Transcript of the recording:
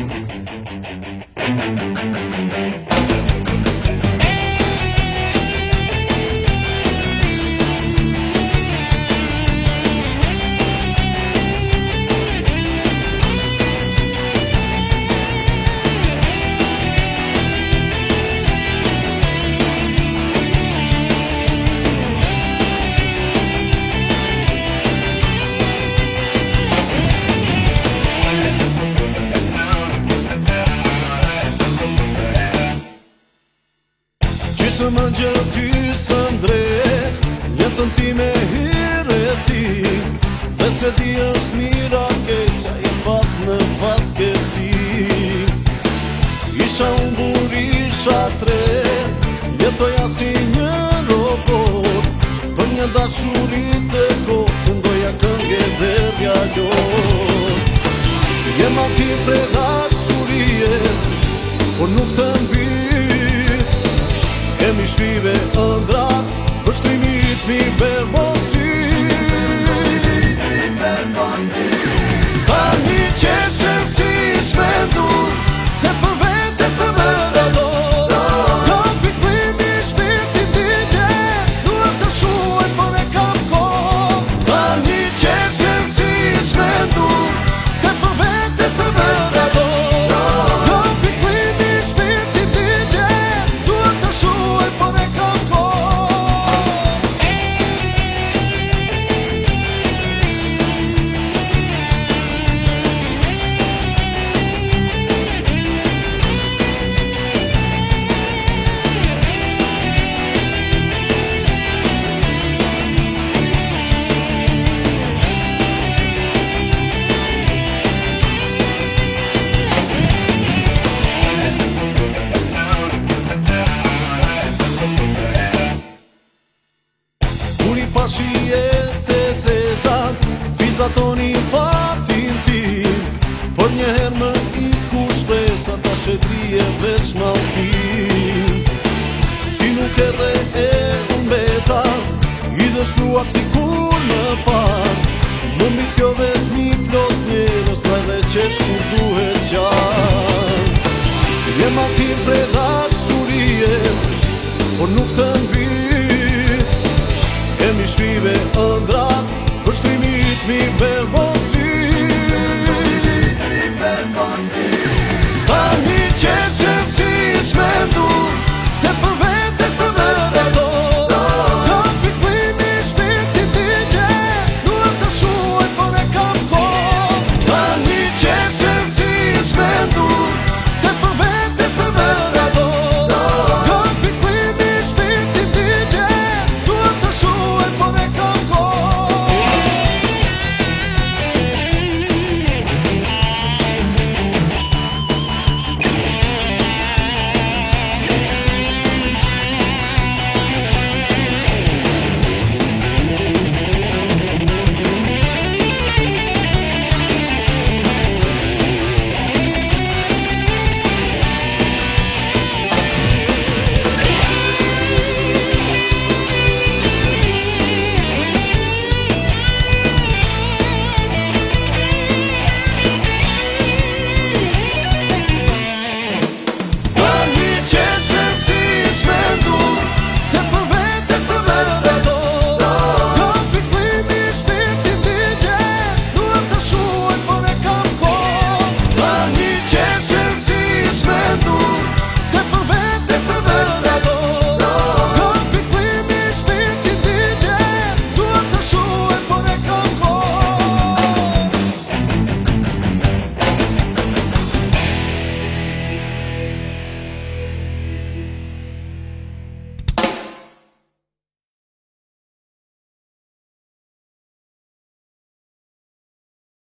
Thank you. më gjë ty së ndret Letën ti me hirë e ti Dhe se ti është mira keqa I fatë në fatë keqësi Isha unë bur, isha tre Letoj si një robot Për një dashurit e kohë Të ndoja këngë e dhe dhja gjot Jema ti pre dashurit Por nuk të një dhe të ndrat Për shtrimit mi bërë mështi mi bërë në shpruar si kur në par Më mbit kjo vet një plot një njërës Ta dhe qesh kur duhet qar Jem ati pre dashurie Por nuk të mbi Kemi shkrive ëndra Për shtrimit mi bërbonsi Për shtrimit mi bërbonsi